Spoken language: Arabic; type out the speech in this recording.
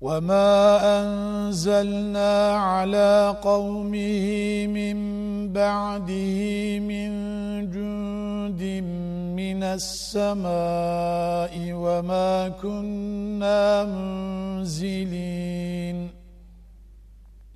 وما أنزلنا على قومه من بعده من جند من السماء وما كنا منزلين